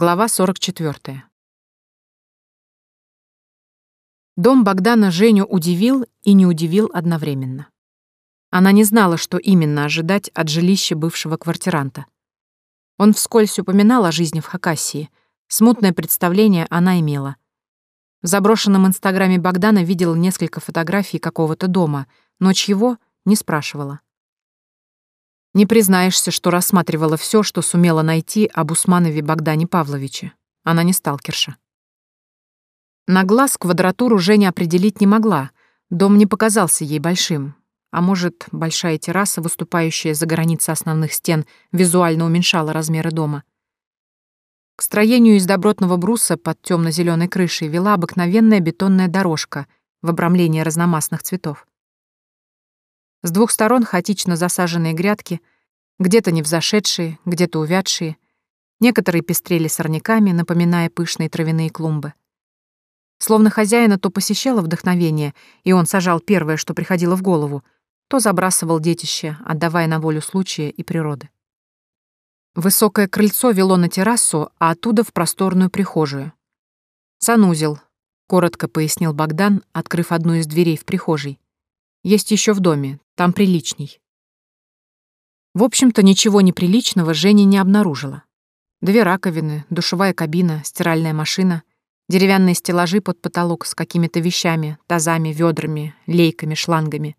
Глава 44. Дом Богдана Женю удивил и не удивил одновременно. Она не знала, что именно ожидать от жилища бывшего квартиранта. Он вскользь упоминал о жизни в Хакасии. Смутное представление она имела. В заброшенном инстаграме Богдана видела несколько фотографий какого-то дома, но чьего — не спрашивала. Не признаешься, что рассматривала все, что сумела найти об Усманове Богдане Павловиче. Она не сталкерша. На глаз квадратуру Женя определить не могла. Дом не показался ей большим. А может, большая терраса, выступающая за границы основных стен, визуально уменьшала размеры дома. К строению из добротного бруса под темно зеленой крышей вела обыкновенная бетонная дорожка в обрамлении разномастных цветов. С двух сторон хаотично засаженные грядки, где-то невзошедшие, где-то увядшие. Некоторые пестрели сорняками, напоминая пышные травяные клумбы. Словно хозяина то посещало вдохновение, и он сажал первое, что приходило в голову, то забрасывал детище, отдавая на волю случая и природы. Высокое крыльцо вело на террасу, а оттуда в просторную прихожую. «Санузел», — коротко пояснил Богдан, открыв одну из дверей в прихожей. «Есть еще в доме, там приличней. В общем-то, ничего неприличного Женя не обнаружила. Две раковины, душевая кабина, стиральная машина, деревянные стеллажи под потолок с какими-то вещами, тазами, ведрами, лейками, шлангами.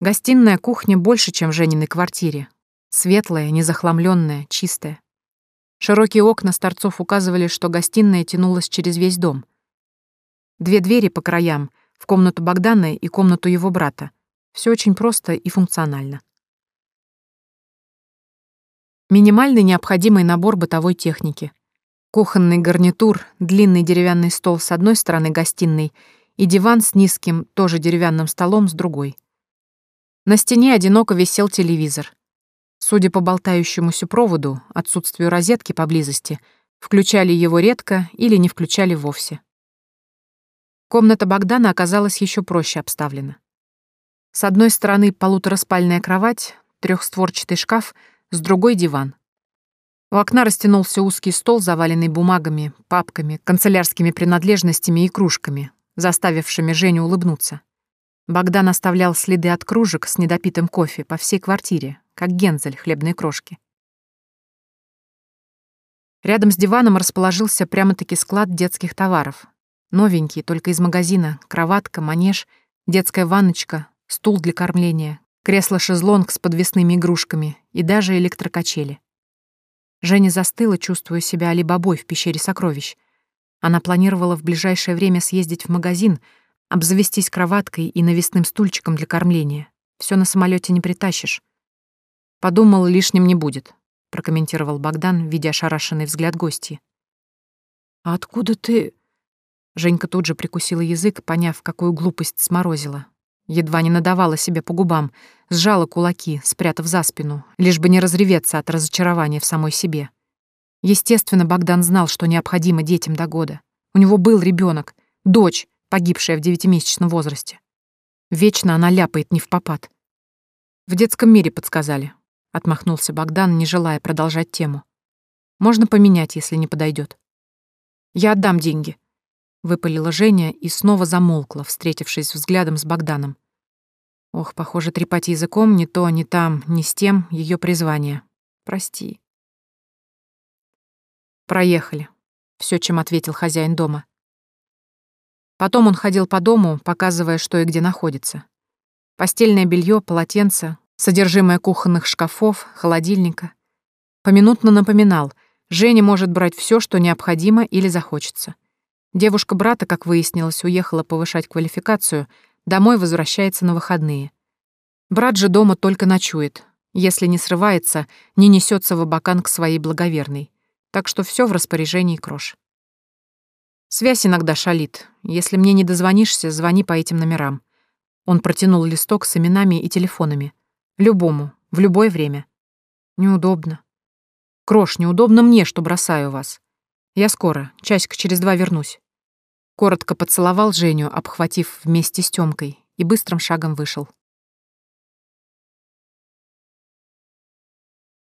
Гостиная кухня больше, чем в Жениной квартире. Светлая, незахламленная, чистая. Широкие окна с торцов указывали, что гостиная тянулась через весь дом. Две двери по краям, в комнату Богдана и комнату его брата — все очень просто и функционально. Минимальный необходимый набор бытовой техники. Кухонный гарнитур, длинный деревянный стол с одной стороны гостиной и диван с низким, тоже деревянным столом с другой. На стене одиноко висел телевизор. Судя по болтающемуся проводу, отсутствию розетки поблизости, включали его редко или не включали вовсе. Комната Богдана оказалась еще проще обставлена. С одной стороны полутораспальная кровать, трехстворчатый шкаф, с другой — диван. У окна растянулся узкий стол, заваленный бумагами, папками, канцелярскими принадлежностями и кружками, заставившими Женю улыбнуться. Богдан оставлял следы от кружек с недопитым кофе по всей квартире, как Гензель хлебные крошки. Рядом с диваном расположился прямо-таки склад детских товаров. Новенький, только из магазина, кроватка, манеж, детская ванночка, стул для кормления, кресло-шезлонг с подвесными игрушками и даже электрокачели. Женя застыла, чувствуя себя алибабой в пещере сокровищ. Она планировала в ближайшее время съездить в магазин, обзавестись кроваткой и навесным стульчиком для кормления. Все на самолете не притащишь. Подумал, лишним не будет, прокомментировал Богдан, видя ошарашенный взгляд гостьи. «А откуда ты...» Женька тут же прикусила язык, поняв, какую глупость сморозила. Едва не надавала себе по губам, сжала кулаки, спрятав за спину, лишь бы не разреветься от разочарования в самой себе. Естественно, Богдан знал, что необходимо детям до года. У него был ребенок, дочь, погибшая в девятимесячном возрасте. Вечно она ляпает не в попад. В детском мире подсказали. Отмахнулся Богдан, не желая продолжать тему. Можно поменять, если не подойдет. Я отдам деньги. Выпалила Женя и снова замолкла, встретившись взглядом с Богданом. Ох, похоже, трепать языком ни то, ни там, ни с тем ее призвание. Прости. Проехали. Все, чем ответил хозяин дома. Потом он ходил по дому, показывая, что и где находится. Постельное белье, полотенце, содержимое кухонных шкафов, холодильника. Поминутно напоминал, Женя может брать все, что необходимо или захочется. Девушка брата, как выяснилось, уехала повышать квалификацию, домой возвращается на выходные. Брат же дома только ночует. Если не срывается, не несется в абакан к своей благоверной. Так что все в распоряжении Крош. Связь иногда шалит. Если мне не дозвонишься, звони по этим номерам. Он протянул листок с именами и телефонами. Любому, в любое время. Неудобно. Крош, неудобно мне, что бросаю вас. Я скоро, часик через два вернусь. Коротко поцеловал Женю, обхватив вместе с Тёмкой, и быстрым шагом вышел.